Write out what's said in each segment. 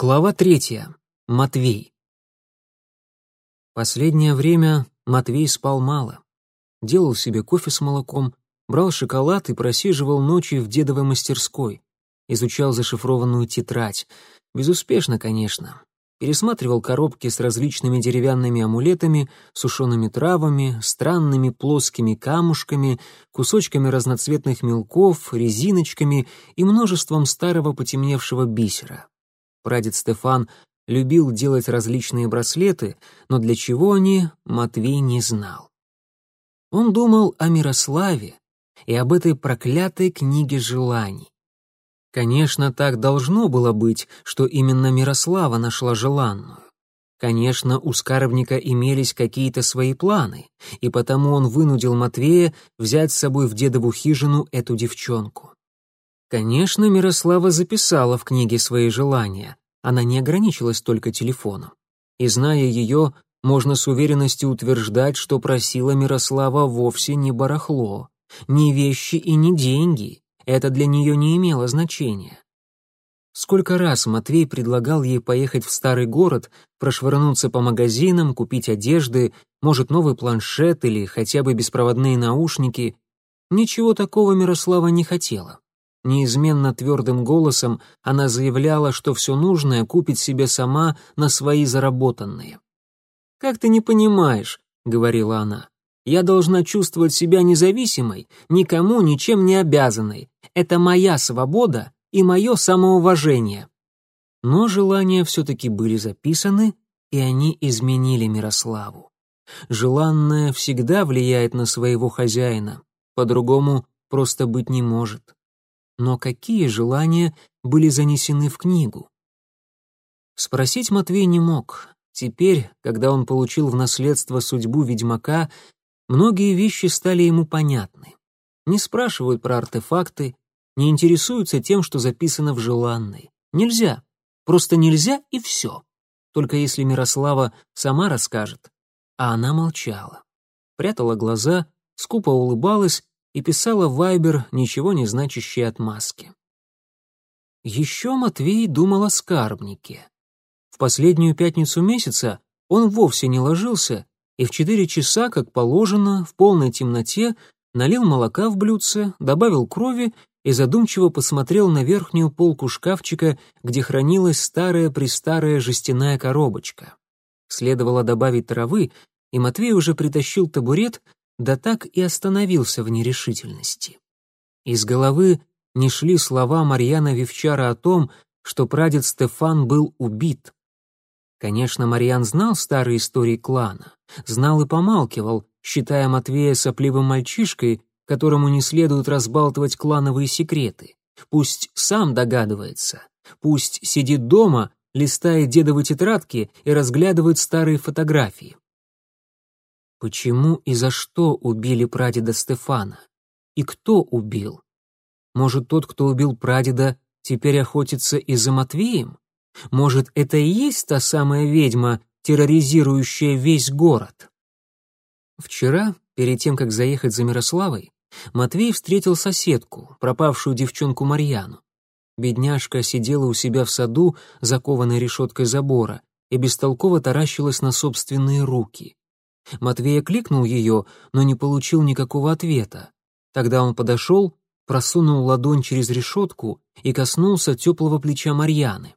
Глава третья. Матвей. Последнее время Матвей спал мало. Делал себе кофе с молоком, брал шоколад и просиживал ночи в дедовой мастерской. Изучал зашифрованную тетрадь. Безуспешно, конечно. Пересматривал коробки с различными деревянными амулетами, сушеными травами, странными плоскими камушками, кусочками разноцветных мелков, резиночками и множеством старого потемневшего бисера. Прадед Стефан любил делать различные браслеты, но для чего они, Матвей не знал. Он думал о Мирославе и об этой проклятой книге желаний. Конечно, так должно было быть, что именно Мирослава нашла желанную. Конечно, у скарбника имелись какие-то свои планы, и потому он вынудил Матвея взять с собой в дедову хижину эту девчонку. Конечно, Мирослава записала в книге свои желания. Она не ограничилась только телефоном. И зная ее, можно с уверенностью утверждать, что просила Мирослава вовсе не барахло, не вещи и не деньги. Это для нее не имело значения. Сколько раз Матвей предлагал ей поехать в старый город, прошвырнуться по магазинам, купить одежды, может, новый планшет или хотя бы беспроводные наушники. Ничего такого Мирослава не хотела. Неизменно твердым голосом она заявляла, что все нужное купит себе сама на свои заработанные. «Как ты не понимаешь», — говорила она, — «я должна чувствовать себя независимой, никому ничем не обязанной. Это моя свобода и мое самоуважение». Но желания все-таки были записаны, и они изменили Мирославу. Желанное всегда влияет на своего хозяина, по-другому просто быть не может но какие желания были занесены в книгу? Спросить Матвей не мог. Теперь, когда он получил в наследство судьбу ведьмака, многие вещи стали ему понятны. Не спрашивают про артефакты, не интересуются тем, что записано в желанной. Нельзя. Просто нельзя и все. Только если Мирослава сама расскажет. А она молчала. Прятала глаза, скупо улыбалась и писала Вайбер ничего не значащие отмазки. Еще Матвей думал о скарбнике. В последнюю пятницу месяца он вовсе не ложился и в четыре часа, как положено, в полной темноте, налил молока в блюдце, добавил крови и задумчиво посмотрел на верхнюю полку шкафчика, где хранилась старая-престарая жестяная коробочка. Следовало добавить травы, и Матвей уже притащил табурет, да так и остановился в нерешительности. Из головы не шли слова Марьяна Вивчара о том, что прадед Стефан был убит. Конечно, Марьян знал старые истории клана, знал и помалкивал, считая Матвея сопливым мальчишкой, которому не следует разбалтывать клановые секреты. Пусть сам догадывается, пусть сидит дома, листает дедовы тетрадки и разглядывает старые фотографии. Почему и за что убили прадеда Стефана? И кто убил? Может, тот, кто убил прадеда, теперь охотится и за Матвеем? Может, это и есть та самая ведьма, терроризирующая весь город? Вчера, перед тем, как заехать за Мирославой, Матвей встретил соседку, пропавшую девчонку Марьяну. Бедняжка сидела у себя в саду, закованной решеткой забора, и бестолково таращилась на собственные руки. Матвей кликнул ее, но не получил никакого ответа. Тогда он подошел, просунул ладонь через решетку и коснулся теплого плеча Марьяны.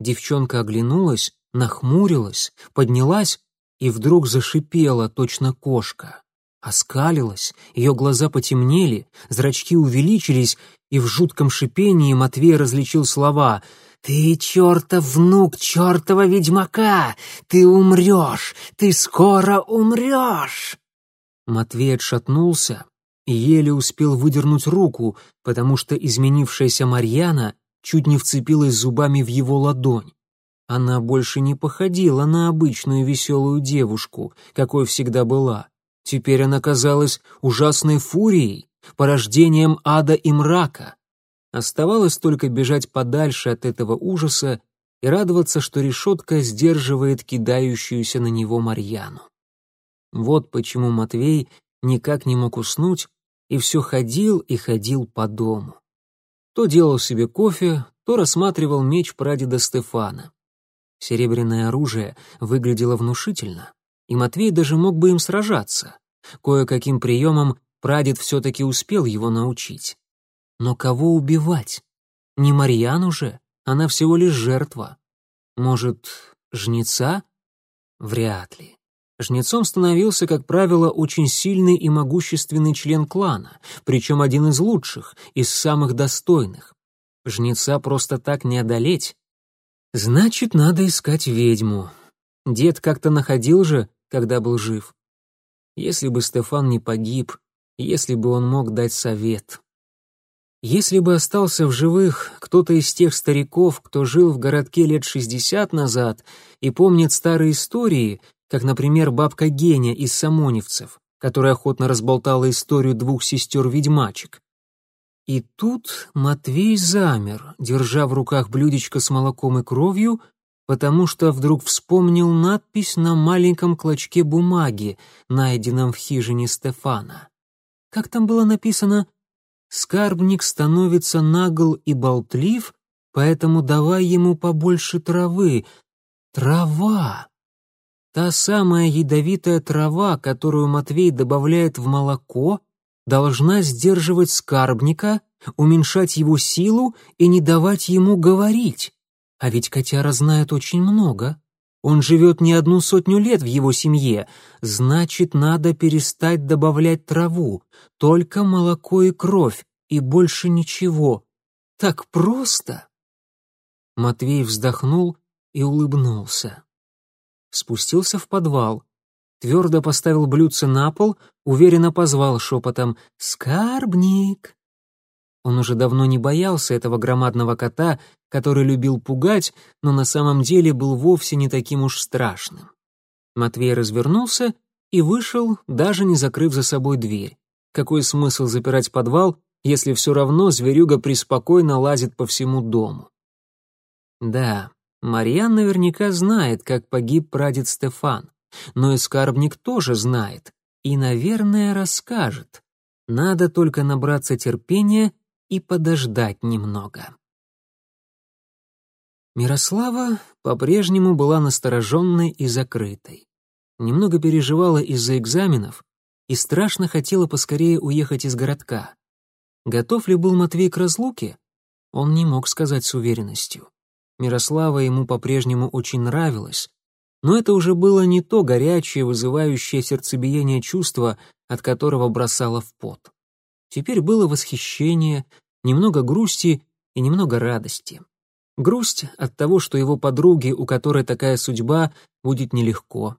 Девчонка оглянулась, нахмурилась, поднялась и вдруг зашипела, точно кошка. Оскалилась, ее глаза потемнели, зрачки увеличились, и в жутком шипении Матвей различил слова — «Ты чертов внук чертова ведьмака! Ты умрешь! Ты скоро умрешь!» Матвей отшатнулся и еле успел выдернуть руку, потому что изменившаяся Марьяна чуть не вцепилась зубами в его ладонь. Она больше не походила на обычную веселую девушку, какой всегда была. Теперь она казалась ужасной фурией, порождением ада и мрака. Оставалось только бежать подальше от этого ужаса и радоваться, что решетка сдерживает кидающуюся на него Марьяну. Вот почему Матвей никак не мог уснуть и все ходил и ходил по дому. то делал себе кофе, то рассматривал меч прадеда Стефана. Серебряное оружие выглядело внушительно, и Матвей даже мог бы им сражаться. Кое-каким приемом прадед все-таки успел его научить. Но кого убивать? Не Марьяну же, она всего лишь жертва. Может, жнеца? Вряд ли. Жнецом становился, как правило, очень сильный и могущественный член клана, причем один из лучших, из самых достойных. Жнеца просто так не одолеть. Значит, надо искать ведьму. Дед как-то находил же, когда был жив. Если бы Стефан не погиб, если бы он мог дать совет. Если бы остался в живых кто-то из тех стариков, кто жил в городке лет шестьдесят назад и помнит старые истории, как, например, бабка Геня из Самоневцев, которая охотно разболтала историю двух сестер-ведьмачек. И тут Матвей замер, держа в руках блюдечко с молоком и кровью, потому что вдруг вспомнил надпись на маленьком клочке бумаги, найденном в хижине Стефана. Как там было написано Скарбник становится нагл и болтлив, поэтому давай ему побольше травы. Трава! Та самая ядовитая трава, которую Матвей добавляет в молоко, должна сдерживать скарбника, уменьшать его силу и не давать ему говорить. А ведь котяра знает очень много. Он живет не одну сотню лет в его семье. Значит, надо перестать добавлять траву. Только молоко и кровь, и больше ничего. Так просто. Матвей вздохнул и улыбнулся. Спустился в подвал. Твердо поставил блюдце на пол, уверенно позвал шепотом «Скарбник!». Он уже давно не боялся этого громадного кота, который любил пугать, но на самом деле был вовсе не таким уж страшным. Матвей развернулся и вышел, даже не закрыв за собой дверь. Какой смысл запирать подвал, если все равно зверюга преспокойно лазит по всему дому? Да, Марьян наверняка знает, как погиб прадед Стефан, но и скарбник тоже знает и, наверное, расскажет. Надо только набраться терпения и подождать немного. Мирослава по-прежнему была настороженной и закрытой. Немного переживала из-за экзаменов и страшно хотела поскорее уехать из городка. Готов ли был Матвей к разлуке? Он не мог сказать с уверенностью. Мирослава ему по-прежнему очень нравилась, но это уже было не то горячее, вызывающее сердцебиение чувство, от которого бросало в пот. Теперь было восхищение, немного грусти и немного радости. Грусть от того, что его подруге, у которой такая судьба, будет нелегко.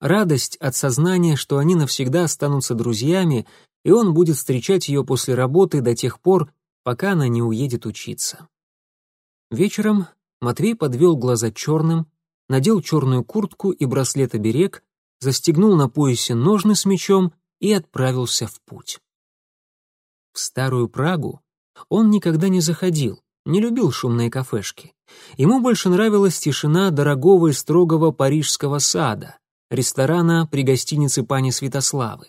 Радость от сознания, что они навсегда останутся друзьями, и он будет встречать ее после работы до тех пор, пока она не уедет учиться. Вечером Матвей подвел глаза черным, надел черную куртку и браслет-оберег, застегнул на поясе ножны с мечом и отправился в путь. В Старую Прагу он никогда не заходил, не любил шумные кафешки. Ему больше нравилась тишина дорогого и строгого парижского сада, ресторана при гостинице пани Святославы.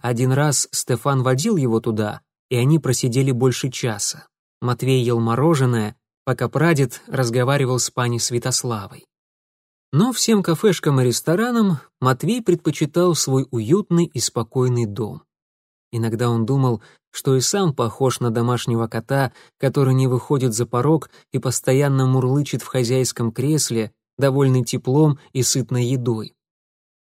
Один раз Стефан водил его туда, и они просидели больше часа. Матвей ел мороженое, пока прадед разговаривал с пани Святославой. Но всем кафешкам и ресторанам Матвей предпочитал свой уютный и спокойный дом. Иногда он думал, что и сам похож на домашнего кота, который не выходит за порог и постоянно мурлычет в хозяйском кресле, довольный теплом и сытной едой.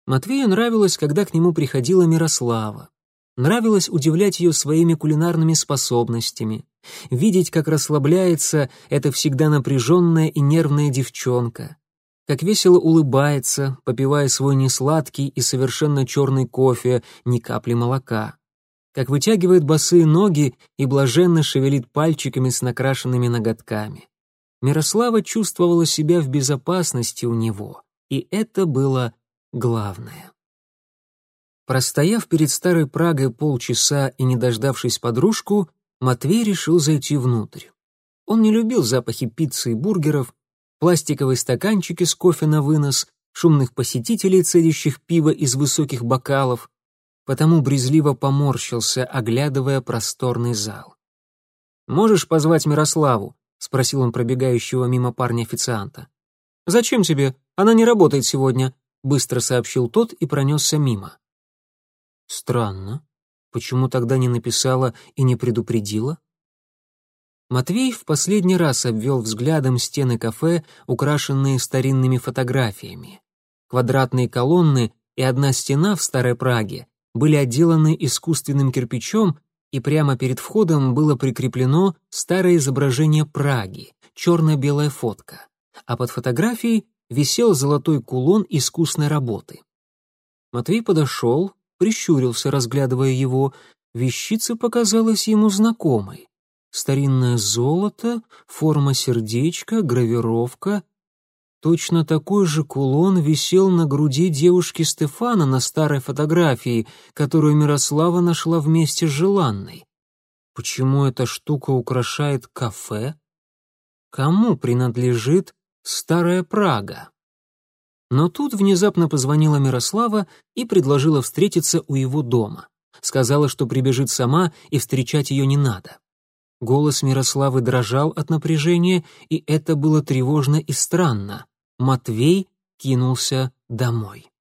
Матвею нравилось, когда к нему приходила Мирослава. Нравилось удивлять ее своими кулинарными способностями, видеть, как расслабляется эта всегда напряженная и нервная девчонка, как весело улыбается, попивая свой несладкий и совершенно черный кофе, ни капли молока как вытягивает босые ноги и блаженно шевелит пальчиками с накрашенными ноготками. Мирослава чувствовала себя в безопасности у него, и это было главное. Простояв перед старой Прагой полчаса и не дождавшись подружку, Матвей решил зайти внутрь. Он не любил запахи пиццы и бургеров, пластиковые стаканчики с кофе на вынос, шумных посетителей, цедящих пиво из высоких бокалов, потому брезгливо поморщился, оглядывая просторный зал. «Можешь позвать Мирославу?» — спросил он пробегающего мимо парня официанта. «Зачем тебе? Она не работает сегодня», — быстро сообщил тот и пронесся мимо. «Странно. Почему тогда не написала и не предупредила?» Матвей в последний раз обвел взглядом стены кафе, украшенные старинными фотографиями. Квадратные колонны и одна стена в Старой Праге были отделаны искусственным кирпичом, и прямо перед входом было прикреплено старое изображение Праги, черно-белая фотка, а под фотографией висел золотой кулон искусной работы. Матвей подошел, прищурился, разглядывая его, вещица показалась ему знакомой. Старинное золото, форма сердечка, гравировка. Точно такой же кулон висел на груди девушки Стефана на старой фотографии, которую Мирослава нашла вместе с желанной. Почему эта штука украшает кафе? Кому принадлежит старая Прага? Но тут внезапно позвонила Мирослава и предложила встретиться у его дома. Сказала, что прибежит сама и встречать ее не надо. Голос Мирославы дрожал от напряжения, и это было тревожно и странно. Матвей кинулся домой.